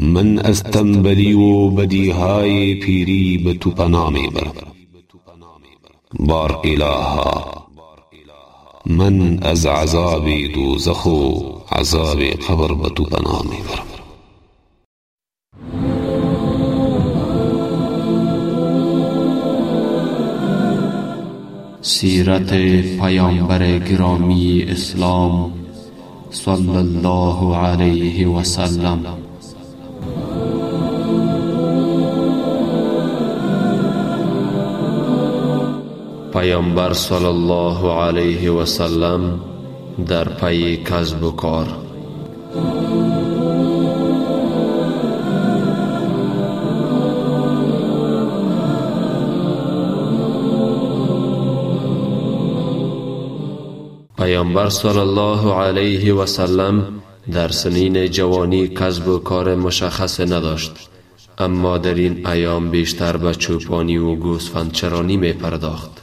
من از تنبلی و بدیهای پیری به تو پناه می برم بار الها من از عذاب دوزخ و عذاب قبر به تو پناه می برم سیرت پیامبر گرامی اسلام صلی الله علیه و سلم. پیامبر صلی الله علیه و سلم در پی کسب و کار. پیامبر صلی الله علیه و سلم در سنین جوانی کسب و کار مشخص نداشت اما در این ایام بیشتر به چوپانی و گوسفندچرانی می پرداخت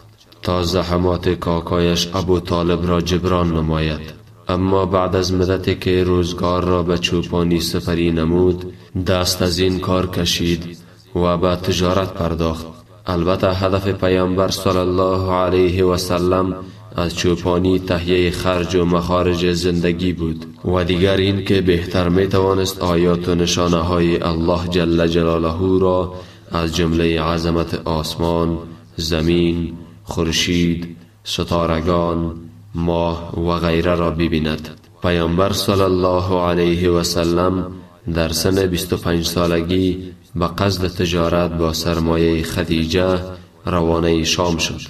تا زحمات کاکایش ابو طالب را جبران نماید. اما بعد از مدتی که روزگار را به چوپانی سپری نمود دست از این کار کشید و به تجارت پرداخت. البته هدف پیامبر صلی الله علیه و سلم از چوپانی تهیه خرج و مخارج زندگی بود و دیگر این که بهتر می توانست آیات و نشانه های الله جل جلاله را از جمله عظمت آسمان، زمین، خورشید، ستارگان، ماه و غیره را ببیند. پیامبر صلی الله علیه و سلم در سن 25 سالگی به قصد تجارت با سرمایه خدیجه روانه شام شد.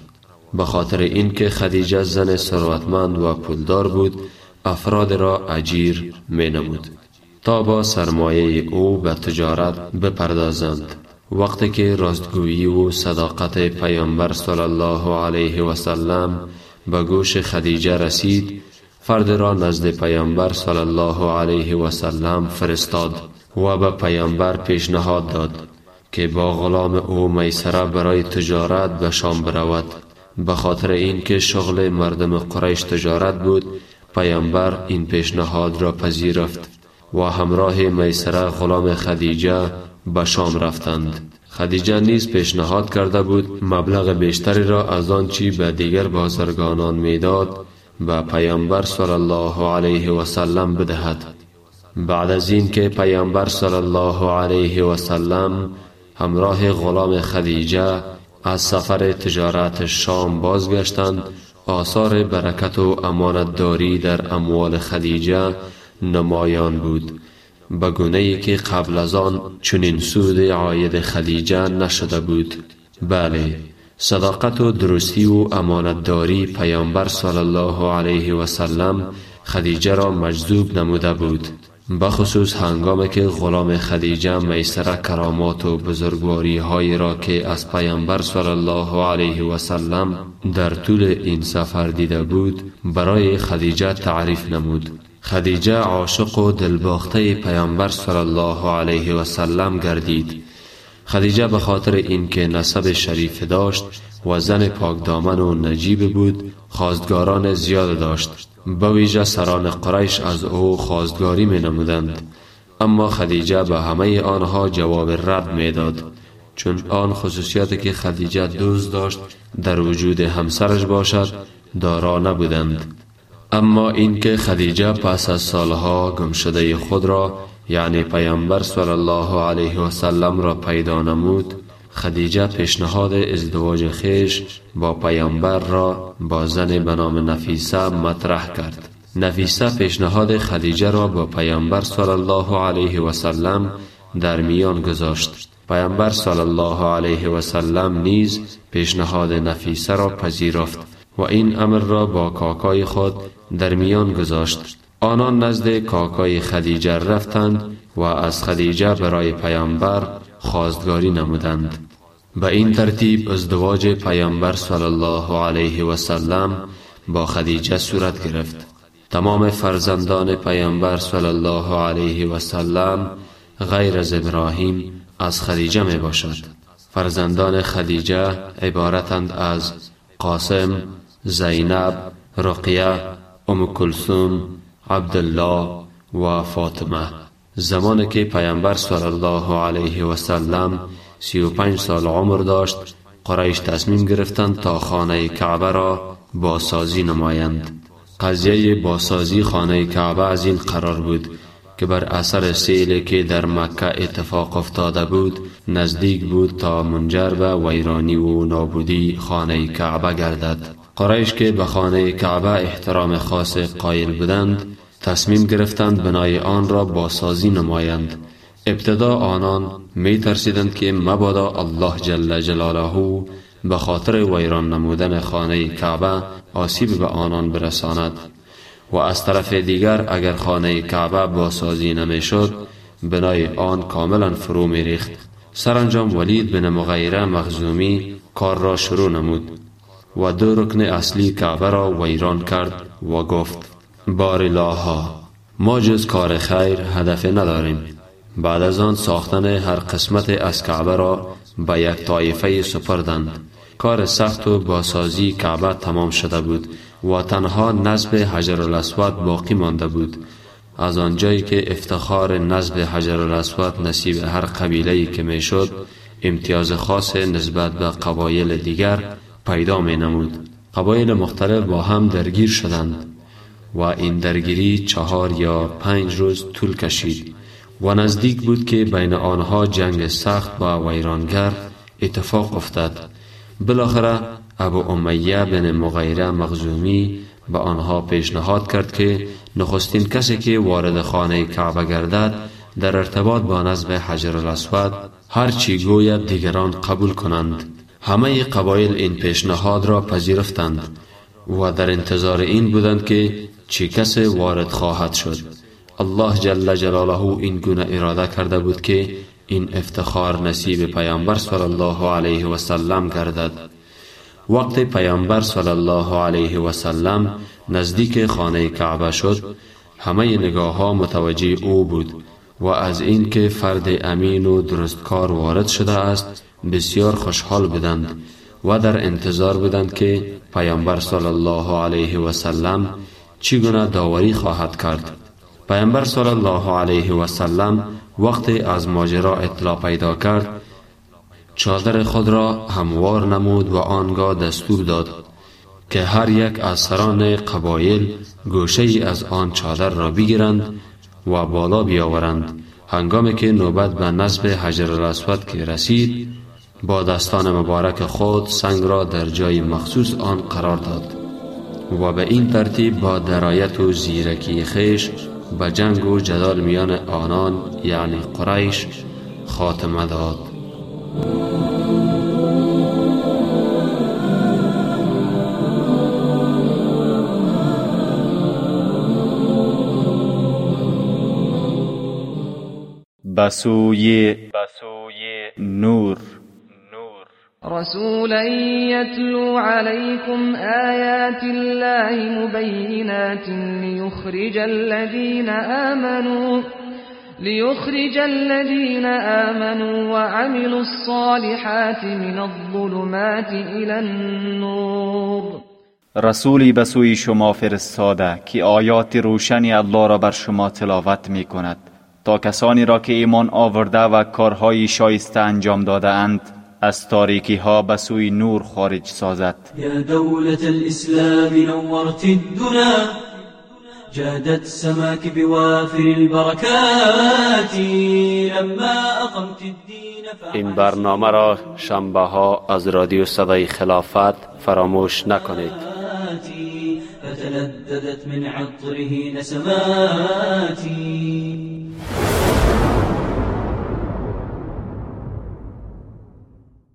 به خاطر اینکه خدیجه زن ثروتمند و پولدار بود افراد را اجیر می نمود تا با سرمایه او به تجارت بپردازند وقتی که راستگویی و صداقت پیامبر صلی الله علیه و سلم به گوش خدیجه رسید فرد را نزد پیامبر صلی الله علیه و سلم فرستاد و به پیامبر پیشنهاد داد که با غلام او میسره برای تجارت به شام برود. به خاطر اینکه شغل مردم قریش تجارت بود پیامبر این پیشنهاد را پذیرفت و همراه میسره غلام خدیجه به شام رفتند. خدیجه نیز پیشنهاد کرده بود مبلغ بیشتری را از آن چی به دیگر بازرگانان می‌داد به پیامبر صلی الله علیه و سلم بدهد. بعد از این که پیامبر صلی الله علیه و سلم همراه غلام خدیجه از سفر تجارت شام بازگشتند آثار برکت و امانتداری در اموال خدیجه نمایان بود. به ای که قبل از آن چنین سود عاید خدیجه نشده بود. بله صداقت و درستی و امانتداری پیامبر صلی الله علیه و سلم خدیجه را مجذوب نموده بود. بخصوص هنگامی که غلام خدیجه میسر کرامات و بزرگواری های را که از پیامبر صلی الله علیه و سلم در طول این سفر دیده بود برای خدیجه تعریف نمود. خدیجه عاشق و دلباخته پیامبر صلی الله علیه و سلم گردید. خدیجه به خاطر اینکه نسب شریف داشت و زن پاکدامن و نجیب بود خواستگاران زیاد داشت. به سران قریش از او خواستگاری می نمودند اما خدیجه به همه آنها جواب رد می داد چون آن خصوصیت که خدیجه دوست داشت در وجود همسرش باشد دارا نبودند. اما اینکه خدیجه پس از سالها گمشده خود را یعنی پیامبر صلی الله علیه و سلم را پیدا نمود خدیجه پیشنهاد ازدواج خیش با پیامبر را با زن به نام نفیسه مطرح کرد. نفیسه پیشنهاد خدیجه را با پیامبر صلی الله علیه و سلم در میان گذاشت. پیامبر صلی الله علیه و سلم نیز پیشنهاد نفیسه را پذیرفت و این امر را با کاکای خود در میان گذاشت. آنان نزد کاکای خدیجه رفتند و از خدیجه برای پیامبر خواستگاری نمودند. به این ترتیب ازدواج پیامبر صلی الله علیه و سلم با خدیجه صورت گرفت. تمام فرزندان پیامبر صلی الله علیه و سلم غیر از ابراهیم از خدیجه می باشد. فرزندان خدیجه عبارتند از قاسم زینب رقیه ام کلثوم عبدالله و فاطمه. زمانی که پیامبر صلی الله علیه و سلم سی و پنج سال عمر داشت قریش تصمیم گرفتند تا خانه کعبه را باسازی نمایند. قضیه باسازی خانه کعبه از این قرار بود که بر اثر سیلی که در مکه اتفاق افتاده بود نزدیک بود تا منجر به ویرانی و نابودی خانه کعبه گردد. قریش که به خانه کعبه احترام خاص قایل بودند تصمیم گرفتند بنای آن را باسازی نمایند. ابتدا آنان می ترسیدند که مبادا الله جل جلاله به خاطر ویران نمودن خانه کعبه آسیب به آنان برساند. و از طرف دیگر اگر خانه کعبه باسازی نمی شد بنای آن کاملا فرو می ریخت سرانجام ولید بن مغیره مخزومی کار را شروع نمود. و دو رکن اصلی کعبه را ویران کرد و گفت بار الله ما جز کار خیر هدف نداریم. بعد از آن ساختن هر قسمت از کعبه را به یک طایفه سپردند. کار سخت و باسازی کعبه تمام شده بود و تنها نصب حجر الاسود باقی مانده بود. از آنجایی که افتخار نصب حجر الاسود نصیب هر قبیله که می‌شد امتیاز خاص نسبت به قبایل دیگر پیدا می نمود قبایل مختلف با هم درگیر شدند و این درگیری چهار یا پنج روز طول کشید و نزدیک بود که بین آنها جنگ سخت با ویرانگر اتفاق افتاد. بالاخره ابو امیه بن مغیره مغزومی به آنها پیشنهاد کرد که نخستین کسی که وارد خانه کعبه گردد در ارتباط با نصب حجر الاسود هر چی گوید دیگران قبول کنند. همه قبایل این پیشنهاد را پذیرفتند و در انتظار این بودند که چی کسی وارد خواهد شد الله جل جلاله این گونه اراده کرده بود که این افتخار نصیب پیامبر صلی الله علیه و سلم گردد وقت پیامبر صلی الله علیه و سلم نزدیک خانه کعبه شد همه نگاه ها متوجه او بود و از اینکه فرد امین و درستکار وارد شده است بسیار خوشحال بودند و در انتظار بودند که پیامبر صلی الله علیه و سلم چگونه داوری خواهد کرد. پیامبر صلی الله علیه و سلم وقتی از ماجرا اطلاع پیدا کرد چادر خود را هموار نمود و آنگاه دستور داد که هر یک از سران قبایل گوشه ای از آن چادر را بگیرند و بالا بیاورند. هنگامی که نوبت به نصب حجر الاسود که رسید با دستان مبارک خود سنگ را در جای مخصوص آن قرار داد و به این ترتیب با درایت و زیرکی خیش به جنگ و جدال میان آنان یعنی قریش خاتمه داد. بسوی نور. رسولا يتلو عليكم آيات الله مبينات ليخرج الذين آمنوا ليخرج الذين آمنوا وعملوا الصالحات من الظلمات إلى النور. رسولی به سوی شما فرستاده که آیات روشنی الله را بر شما تلاوت می کند تا کسانی را که ایمان آورده و کارهای شایسته انجام داده اند از تاریکی ها به سوی نور خارج سازد. يا دولة الإسلام نورت الدنا جادت سماك بوافر البركات لما أقمت الدين این برنامه را شنبه ها از رادیو صدای خلافت فراموش نکنید. فتلذذت من عطره نسماتي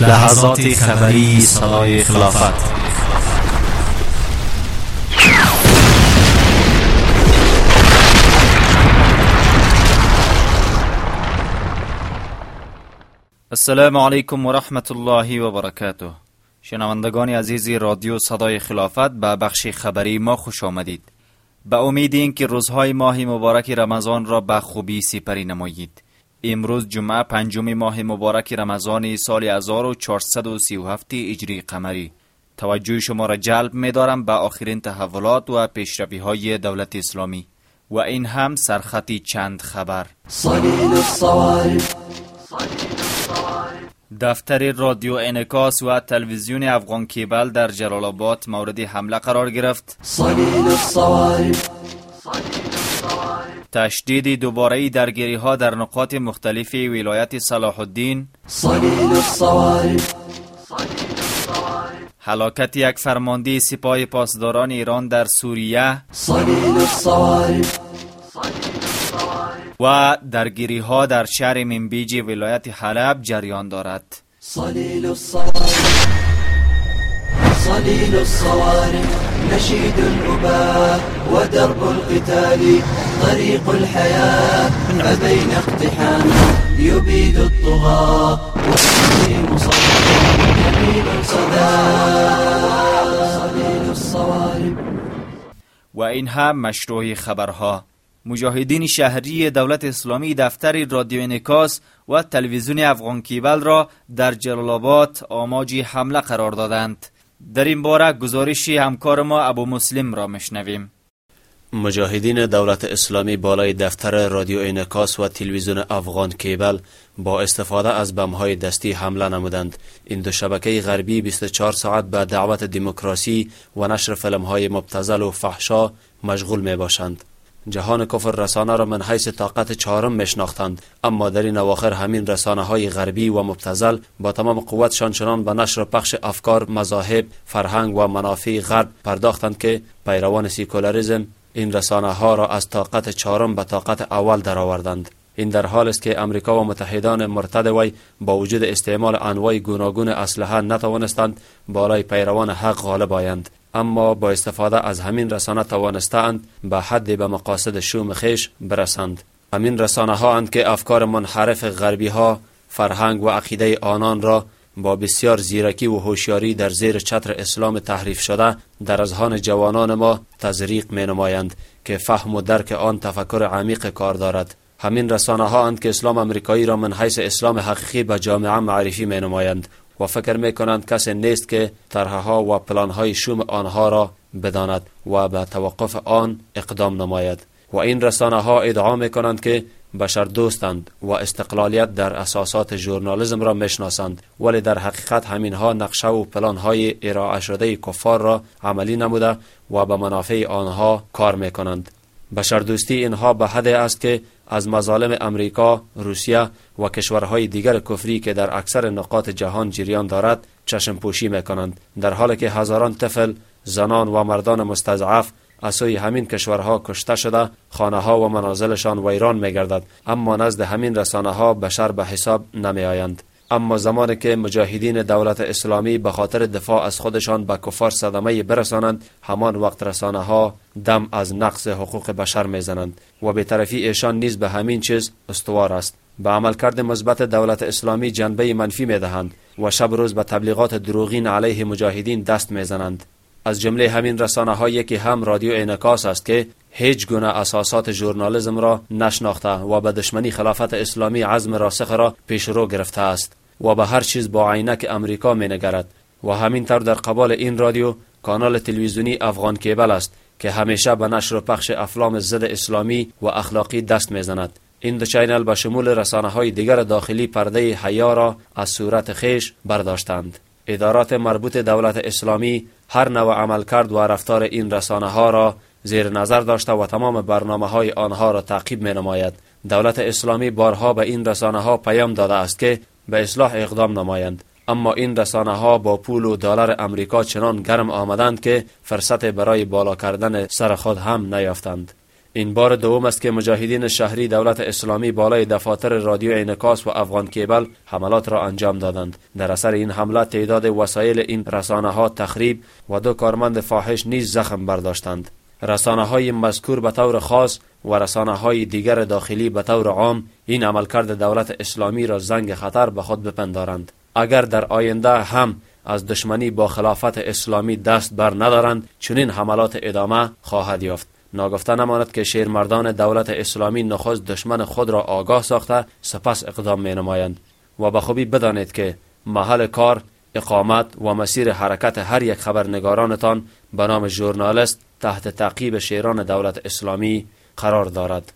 لحظات خبری صدای خلافت. السلام علیکم و رحمت الله و برکاته. شنوندگان عزیز رادیو صدای خلافت به بخش خبری ما خوش آمدید. به امید اینکه روزهای ماه مبارک رمضان را به خوبی سپری نمایید. امروز جمعه پنجم ماه مبارک رمضان سال 1437 اجری قمری. توجه شما را جلب می دارم به آخرین تحولات و پیشروی های دولت اسلامی. و این هم سرخطی چند خبر. دفتر رادیو انکاس و تلویزیون افغان کیبل در جلال آباد مورد حمله قرار گرفت. تشدید دوباره درگیری ها در نقاط مختلف ولایت صلاح الدین هلاکت یک فرمانده سپاه پاسداران ایران در سوریه و درگیری ها در شهر منبیج ولایت حلب جریان دارد. صليل الصوارم صليل الصوارم نشيد الأباء ودرب القتال طريق الحياة فبين اقتحام يبيد الطغاة وفيه مصطفى جميل صدى صليل الصوارم و این هم مشروع خبرها. مجاهدین شهری دولت اسلامی دفتر رادیو انکاس و تلویزیون افغان کیبل را در جلال آباد آماج حمله قرار دادند. در این باره گزارش همکار ما ابو مسلم را مشنویم مجاهدین دولت اسلامی بالای دفتر رادیو انکاس و تلویزیون افغان کیبل با استفاده از بمهای دستی حمله نمودند. این دو شبکه غربی 24 ساعت به دعوت دموکراسی و نشر فلمهای مبتذل و فحشا مشغول می باشند جهان کفر رسانه را من حیث طاقت چهارم میشناختند. اما در این اواخر همین رسانه های غربی و مبتذل با تمام قوتشان چنان به نشر پخش افکار مذاهب فرهنگ و منافع غرب پرداختند که پیروان سیکولاریزم این رسانه ها را از طاقت چهارم به طاقت اول درآوردند. این در حال است که امریکا و متحدان مرتد وی با وجود استعمال انواع گوناگون اسلحه نتوانستند بالای پیروان حق غالب آیند. اما با استفاده از همین رسانه توانستند به حد به مقاصد شوم خیش برسند. همین رسانه ها اند که افکار منحرف غربی ها فرهنگ و عقیده آنان را با بسیار زیرکی و هوشیاری در زیر چتر اسلام تحریف شده در اذهان جوانان ما تزریق می نمایند که فهم و درک آن تفکر عمیق کار دارد. همین رسانه ها اند که اسلام امریکایی را من حیث اسلام حقیقی به جامعه معرفی می نمایند و فکر می کنند کسی نیست که طرحها و پلان های شوم آنها را بداند و به توقف آن اقدام نماید. و این رسانه ها ادعا می کنند که بشر دوستند و استقلالیت در اساسات ژورنالیسم را می‌شناسند. ولی در حقیقت همین ها نقشه و پلان های ارائه شده کفار را عملی نموده و به منافع آنها کار می کنند بشردوستی اینها به حد است که از مظالم امریکا، روسیه و کشورهای دیگر کفری که در اکثر نقاط جهان جریان دارد چشم پوشی می کنند در حالی که هزاران طفل، زنان و مردان مستضعف از سوی همین کشورها کشته شده خانه ها و منازلشان ویران می گردد اما نزد همین رسانه ها بشر به حساب نمی آیند اما زمانی که مجاهدین دولت اسلامی به خاطر دفاع از خودشان به کفار صدمه برسانند همان وقت رسانه ها دم از نقص حقوق بشر می‌زنند و به طرفی ایشان نیز به همین چیز استوار است. به عملکرد مثبت دولت اسلامی جنبه منفی می دهند و شب روز به تبلیغات دروغین علیه مجاهدین دست می‌زنند. از جمله همین رسانه هایی که هم رادیو انکاس است که هیچ گونه اساسات ژورنالیسم را نشناخته و به دشمنی خلافت اسلامی عزم راسخ را پیشرو گرفته است و به هر چیز با عینک امریکا می نگرد و همینطور در قبال این رادیو کانال تلویزیونی افغان کیبل است که همیشه به نشر و پخش افلام ضد اسلامی و اخلاقی دست می‌زند. این دو چینل به شمول رسانه های دیگر داخلی پرده حیا را از صورت خیش برداشتند. ادارات مربوط دولت اسلامی هر نوع عمل کرد و رفتار این رسانه ها را زیر نظر داشته و تمام برنامه های آنها را تعقیب می نماید. دولت اسلامی بارها به این رسانه ها پیام داده است که به اصلاح اقدام نمایند اما این رسانه ها با پول و دلار امریکا چنان گرم آمدند که فرصت برای بالا کردن سر خود هم نیافتند این بار دوم است که مجاهدین شهری دولت اسلامی بالای دفاتر رادیو انکاس و افغان کیبل حملات را انجام دادند. در اثر این حمله تعداد وسایل این رسانه ها تخریب و دو کارمند فاحش نیز زخم برداشتند. رسانه های مذکور به طور خاص و رسانه های دیگر داخلی به طور عام این عملکرد دولت اسلامی را زنگ خطر به خود بپندارند. اگر در آینده هم از دشمنی با خلافت اسلامی دست بر ندارند چنین حملات ادامه خواهد یافت. ناگفته نماند که شیرمردان دولت اسلامی نخست دشمن خود را آگاه ساخته سپس اقدام می نمایند و به خوبی بدانید که محل کار اقامت و مسیر حرکت هر یک خبرنگارانتان به نام ژورنالیست تحت تعقیب شیران دولت اسلامی قرار دارد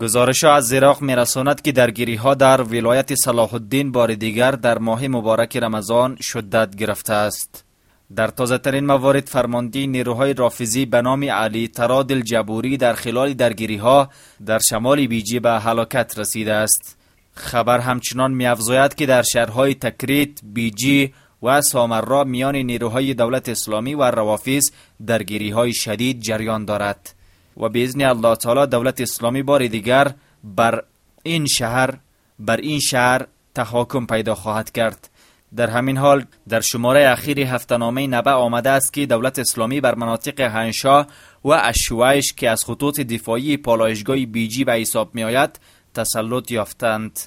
گزارش از زیراق می رساند که درگیری ها در ولایت صلاح الدین بار دیگر در ماه مبارک رمضان شدت گرفته است. در تازه ترین موارد فرماندی نیروهای رافیزی به نام علی تراد الجبوری در خلال درگیری ها در شمال بیجی به هلاکت رسیده است. خبر همچنان می افزاید که در شهرهای تکریت، بیجی و سامرا میان نیروهای دولت اسلامی و روافیز درگیری های شدید جریان دارد. و به ازن الله تعالی دولت اسلامی بار دیگر بر این شهر بر این شهر تحاکم پیدا خواهد کرد در همین حال در شماره اخیر هفتنامه نبع آمده است که دولت اسلامی بر مناطق هنشا و اشوایش که از خطوط دفاعی پالایشگاه بیجی به حساب می آید تسلط یافتند.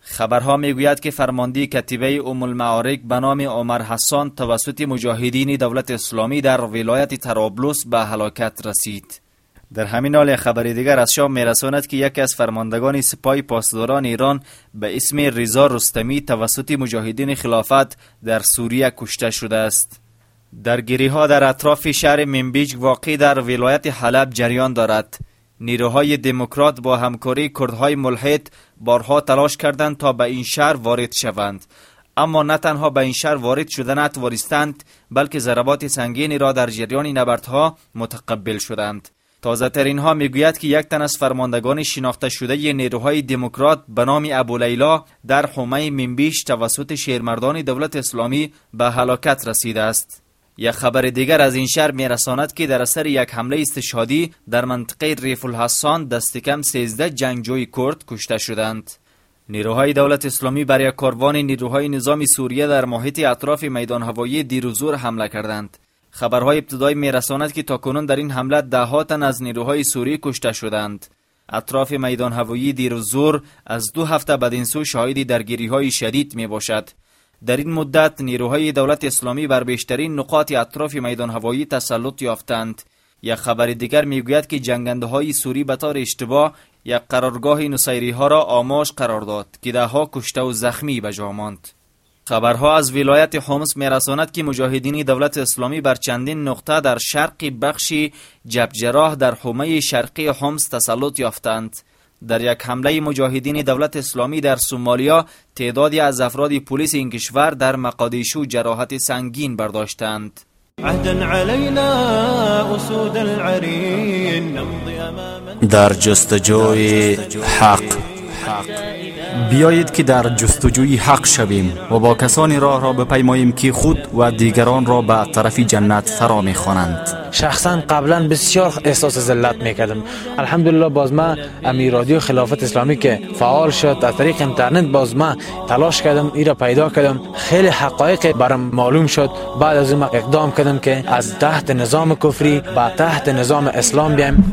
خبرها می‌گوید که فرماندهی کتیبه ام المعارک به نام عمر حسان توسط مجاهدین دولت اسلامی در ولایت ترابلس به هلاکت رسید. در همین حال خبر دیگر از شام میرساند که یکی از فرماندگان سپاه پاسداران ایران به اسم ریزا رستمی توسط مجاهدین خلافت در سوریه کشته شده است. درگیری ها در اطراف شهر منبیج واقع در ولایت حلب جریان دارد. نیروهای دموکرات با همکاری کردهای ملحد بارها تلاش کردند تا به این شهر وارد شوند. اما نه تنها به این شهر وارد شده نتوانستند بلکه ضربات سنگینی را در جریان نبردها متقبل شدند. تازه ترین ها می‌گوید که یک تن از فرماندگان شناخته شده نیروهای دموکرات به نام ابو لیلا در حومه منبیش توسط شیرمردان دولت اسلامی به هلاکت رسیده است. یک خبر دیگر از این شهر میرساند که در اثر یک حمله استشهادی در منطقه ریف الحسان دست کم 13 جنگجوی کرد کشته شدند. نیروهای دولت اسلامی بر یک کاروان نیروهای نظامی سوریه در محیط اطراف میدان هوایی دیروزور حمله کردند. خبرهای ابتدایی میرساند که تاکنون در این حمله ده تن از نیروهای سوری کشته شدند. اطراف میدان هوایی دیر و زور از دو هفته بعد این سو شاهد درگیری های شدید می باشد در این مدت نیروهای دولت اسلامی بر بیشترین نقاط اطراف میدان هوایی تسلط یافتند. یک خبر دیگر می‌گوید که جنگنده های سوری به طور اشتباه یک قرارگاه نصیری ها را آماش قرار داد که ده ها کشته و زخمی به جا ماند. خبرها از ولایت حمص میرساند که مجاهدین دولت اسلامی بر چندین نقطه در شرق بخش جبجراح در حومه شرقی حمص تسلط یافتند. در یک حمله مجاهدین دولت اسلامی در سومالیا تعدادی از افراد پلیس این کشور در مقادیشو جراحت سنگین برداشتند. در جستجوی حق. بیایید که در جستجوی حق شویم و با کسانی راه را بپیماییم که خود و دیگران را به طرف جنت فرا می‌خوانند. شخصا قبلا بسیار احساس ذلت می‌کردم. الحمدلله باز ما امی رادیو خلافت اسلامی که فعال شد از طریق اینترنت باز ما تلاش کردم ای را پیدا کردم. خیلی حقایق برام معلوم شد. بعد از این اقدام کردم که از تحت نظام کفری به تحت نظام اسلام بیایم.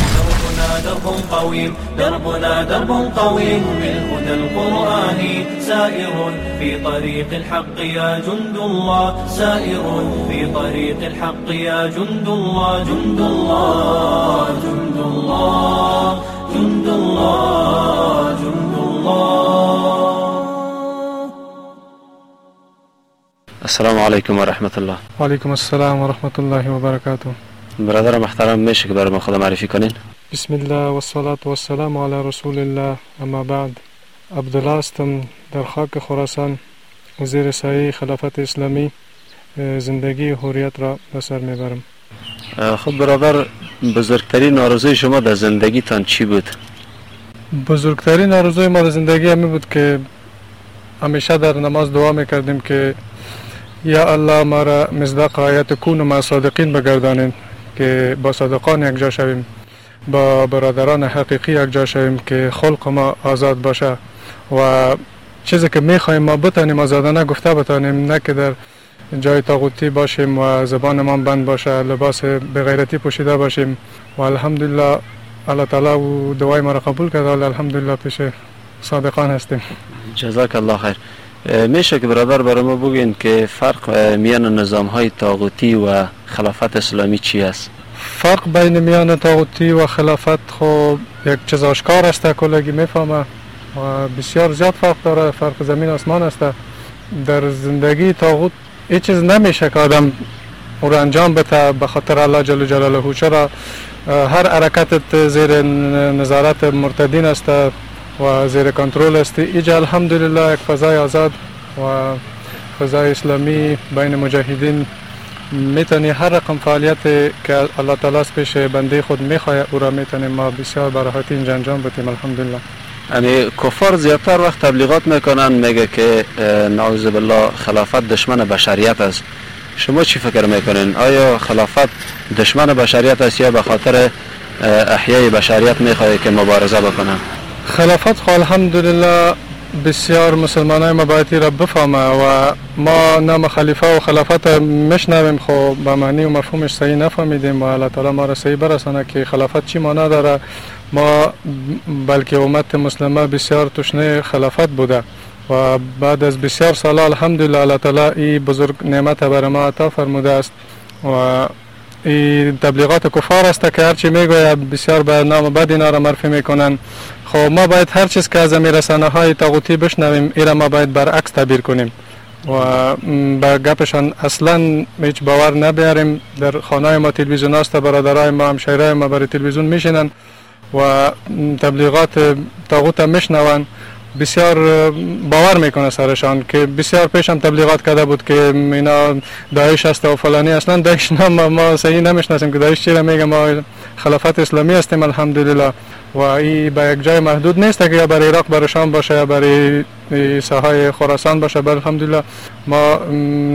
درب قويم دربنا درب قويم بالهدى القرآني سائر في طريق الحق يا جند الله سائر في طريق الحق يا جند الله جند الله جند الله جند الله جند الله. السلام علیکم و رحمت الله. و علیکم السلام و رحمت الله و برکاته برادر محترم میشه که برای ما خود معرفی کنین. بسم الله و الصلاة و السلام علی رسول الله اما بعد عبدالله هستم در خاک خراسان زیر سایه خلافت اسلامی زندگی حریت را به سر میبرم خب برادر بزرگترین آرزوی شما در زندگیتان چی بود؟ بزرگترین آرزوی ما در زندگی همی بود که همیشه در نماز دعا میکردیم که یا الله ما را مصداق آیت کون و ما صادقین بگردانیم که با صادقان یک جا شویم با برادران حقیقی یک جا شویم که خلق ما آزاد باشه و چیزی که می‌خوایم ما بتانیم آزادانه گفته بتانیم نه که در جای تاغوتی باشیم و زبان ما بند باشه لباس بغیرتی پوشیده باشیم. و الحمدلله الله تعالی و دعای ما را قبول کرده و الحمدلله پیش صادقان هستیم. جزاک الله خیر میشه که برادر برای ما بگین که فرق میان نظام های تاغوتی و خلافت اسلامی چی است؟ فرق بین میان تاغوتی و خلافت خب یک چیز آشکار است کلگی می‌فهمه. و بسیار زیاد فرق داره فرق زمین آسمان است. در زندگی تاغوت هیچ چیز نمیشه که آدم او انجام بده به خاطر الله جل جلاله. چرا؟ هر حرکتت زیر نظارت مرتدین است و زیر کنترل است. اینجا الحمدلله یک فضای آزاد و فضای اسلامی بین مجاهدین می‌تونی هر رقم فعالیت که الله تعالی پیش بنده خود می‌خواه او را می‌تونیم ما بسیار براحتی اینجا انجام بدیم الحمدلله. یعنی کفار زیادتر وقت تبلیغات می‌کنن میگه که نعوذ بالله خلافت دشمن بشریت است. شما چی فکر می‌کنین؟ آیا خلافت دشمن بشریت است یا به خاطر احیای بشریت می‌خواه که مبارزه بکنن خلافت الحمدلله بسیار مسلمان های مبایتی را بفهمه و ما نام خلیفه و خلافت مشنویم خو به معنی و مفهومش صحیح نفهمیدیم و الله تعالی ما را صحیح برسانه که خلافت چی معنا داره. ما بلکه امت مسلمه بسیار تشنه خلافت بوده و بعد از بسیار سال الحمدلله الله تعالی این بزرگ نعمت بر ما عطا فرموده است و تبلیغات کفار است که هرچی می‌گوید بسیار به نام بد اینا را معرفی می‌کنن خب ما باید هر چیز که از رسانه های تاغوتی بشنویم ایرا ما باید برعکس تعبیر کنیم و به گپشان اصلا هیچ باور نبیاریم. در خانه ما تلویزیون است برادرای ما همشیرای ما برای تلویزیون میشینن و تبلیغات تاغوت میشنون. بسیار باور می‌کنه سرشان که بسیار پیش هم تبلیغات کرده بود که اینا داعش است و فلانی اصلا داعش نام ما صحیح نمی‌شناسیم که داعش چی میگه. ما خلافت اسلامی هستیم الحمدلله. و این به یک جای محدود نیست که یا برای عراق برای شام باشه یا برای ساهای خراسان باشه. بل الحمدلله. ما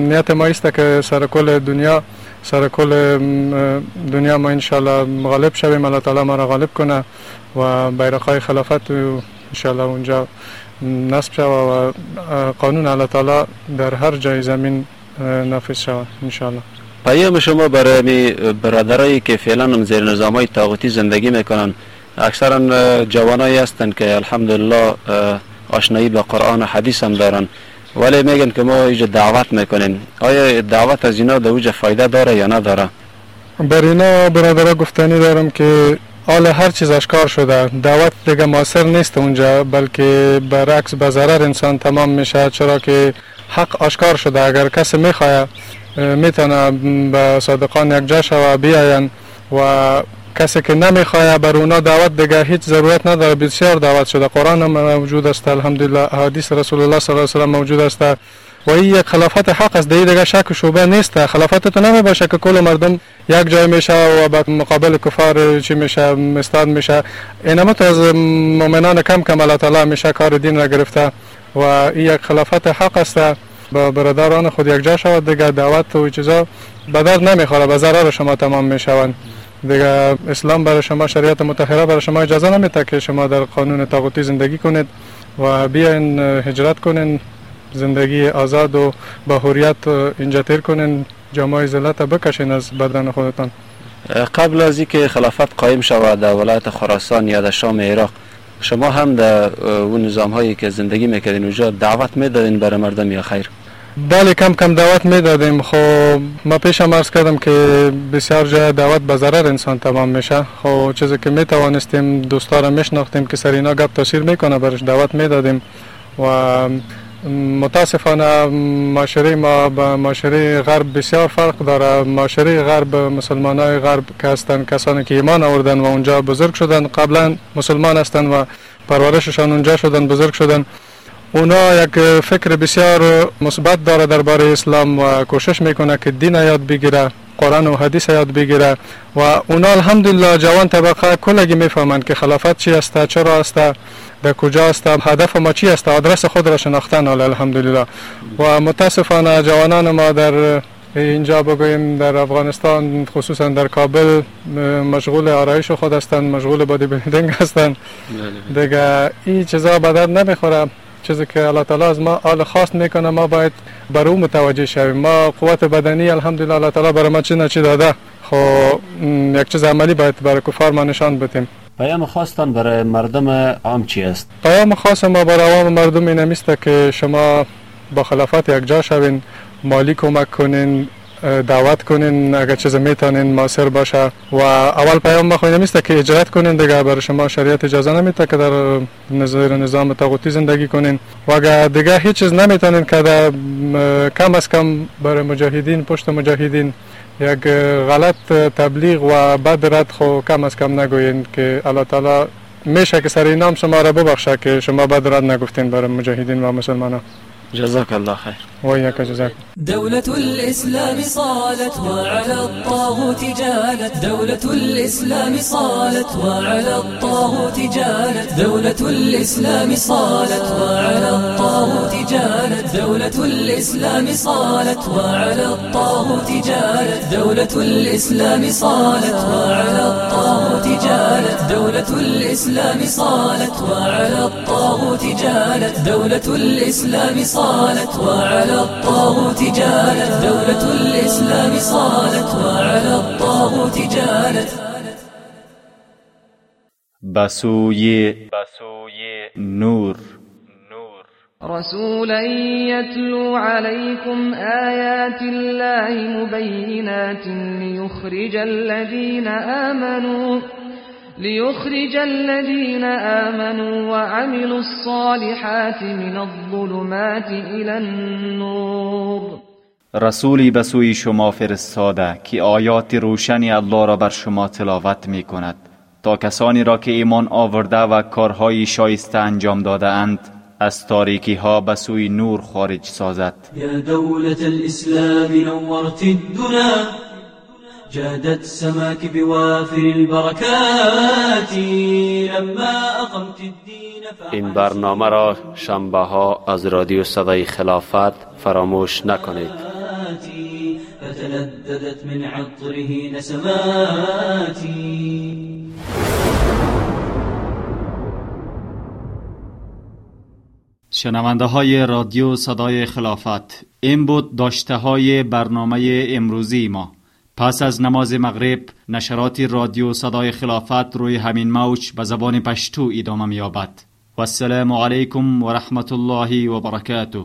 نیت ما است که سر کل دنیا سر کل دنیا ما انشالله غالب شویم. الله تعالی ما را غالب کنه و بیرقای خلافت انشالله اونجا نصب شوه و قانون الله تعالی در هر جای زمین نافذ شود انشالله پیام شما برای می برادرایی که فعلا زیر نظام های طاغوتی زندگی می‌کنن اکثرا جوانایی هستند که الحمدلله آشنایی به قرآن و حدیث هم دارن. ولی میگن که ما اینجا دعوت می‌کنیم. آیا دعوت از اینا در اوجه فایده داره یا نداره؟ بر اینا برادرها گفتنی دارم که حال هر چیز اشکار شده. دعوت دیگه موثر نیست اونجا بلکه برعکس به ضرر انسان تمام میشه چرا که حق آشکار شده. اگر کسی میخواه میتونه به صادقان یک جا شوه بیاین. و کسی که نمیخواه بر اونا دعوت دیگه هیچ ضرورت نداره. بسیار دعوت شده. قرآن هم موجود است. الحمدلله. حدیث رسول الله صلی الله علیه و موجود است و این یک خلافت حق است. دیگه شک و شبه نیست. خلافت تو نمی باشه که کل مردم یک جای میشه و به مقابل کفار چی میشه استاد میشه. اینما تو از مؤمنان کم کم الله تعالی میشه کار دین را گرفته و این یک خلافت حق است. با برادران خود یک جا شود دیگه دعوت و چیزا. به درد نمی‌خوره به ضرر شما تمام می‌شوند. دیگه اسلام برای شما شریعت متحره برای شما اجازه نمیده که شما در قانون طاغوتی زندگی کنید و بیاین هجرت کنین. زندگی آزاد و با حریت اینجا تیر کنین جامعه ذلت بکشین از بدن خودتان. قبل از اینکه خلافت قایم شود در ولایت خراسان یا در شام عراق شما هم در اون نظام هایی که زندگی می‌کردین اونجا دعوت می‌دادین برای مردم یا خیر؟ بله کم کم دعوت می‌دادیم. خب ما پیشم عرض کردم که بسیار جای دعوت به ضرر انسان تمام میشه. خب چیزی که می‌توانستیم دوستا را میشناختیم که سر اینا گپ تاثیر می‌کنه برش دعوت می‌دادیم. و متاسفانه معاشره ما با معاشره غرب بسیار فرق داره. معاشره غرب مسلمان های غرب که هستند کسانی که ایمان آوردن و اونجا بزرگ شدن قبلا مسلمان هستند و پرورششان اونجا شدن بزرگ شدن. اونا یک فکر بسیار مثبت داره درباره اسلام و کوشش میکنه که دین یاد بگیره قرآن و حدیث یاد بگیره. و اونا الحمدلله جوان طبقه کلگی می‌فهمند که خلافت چی است چرا است در کجا است هدف ما چی است آدرس خود را شناختن. الحمدلله. و متاسفانه جوانان ما در اینجا بگوییم در افغانستان خصوصا در کابل مشغول آرایش خود هستند مشغول بادی بیلدینگ هستند دیگه این چیزا بدر نمی‌خوره. چیزی که الله تعالی از ما آل خاص می‌کنه ما باید بر او متوجه شویم. ما قوت بدنی الحمدلله الله تعالی برای ما چی چی داده. خب یک چیز عملی باید برای کفار ما نشان بدیم. پیام خواستان برای مردم عام چی است؟ پیام خاص ما برای عوام مردم این است که شما با خلافت یک جا شوین مالی کمک کنین دعوت کنین اگر چیز میتونین موثر باشه. و اول پیام ما نیست که اجرت کنین دیگه برای شما شریعت اجازه نمیده که در نظر نظام طاغوتی زندگی کنین. و اگر دیگه هیچ چیز نمیتونین که در کم از کم برای مجاهدین پشت مجاهدین یک غلط تبلیغ و بد رد خو کم از کم نگوین که الله تعالی میشه که سر اینام شما را ببخشه که شما بد رد نگفتین برای مجاهدین و مسلمانان جزاك الله خير. وإياك جزاك. دولة الإسلام صالت وعلى الطاغوت جالت. دولة الإسلام صالت وعلى الطاغوت جالت. دولة الإسلام صالت وعلى الطاغوت جالت. دولة الإسلام صالت وعلى الطاغوت جالت. دولة الإسلام صالت وعلى الطاغوت جالت. دولة الإسلام صالت وعلى الطاغوت جالت دولة الإسلام صالت وعلى الطاغوت جالت دولة الإسلام صالت وعلى الطاغوت جالت. بسوی نور. رسولا يتلو عليكم آيات الله مبينات ليخرج الذين آمنوا ليخرج الذين آمنوا وعملوا الصالحات من الظلمات إلى النور. رسولی به سوی شما فرستاده که آیات روشنی الله را بر شما تلاوت می کند تا کسانی را که ایمان آورده و کارهای شایسته انجام داده اند از تاریکی ها به سوی نور خارج سازد. یا دولت الاسلام نورت الدنا. جادت سماك بوافر البركات لما أقمت الدين این برنامه را شنبه ها از رادیو صدای خلافت فراموش نکنید. فتلذذت من عطره نسماتي. شنونده های رادیو صدای خلافت این بود داشته های برنامه امروزی ما. پس از نماز مغرب نشرات رادیو صدای خلافت روی همین موج به زبان پشتو ادامه میابد و السلام علیکم و رحمت الله و برکاته.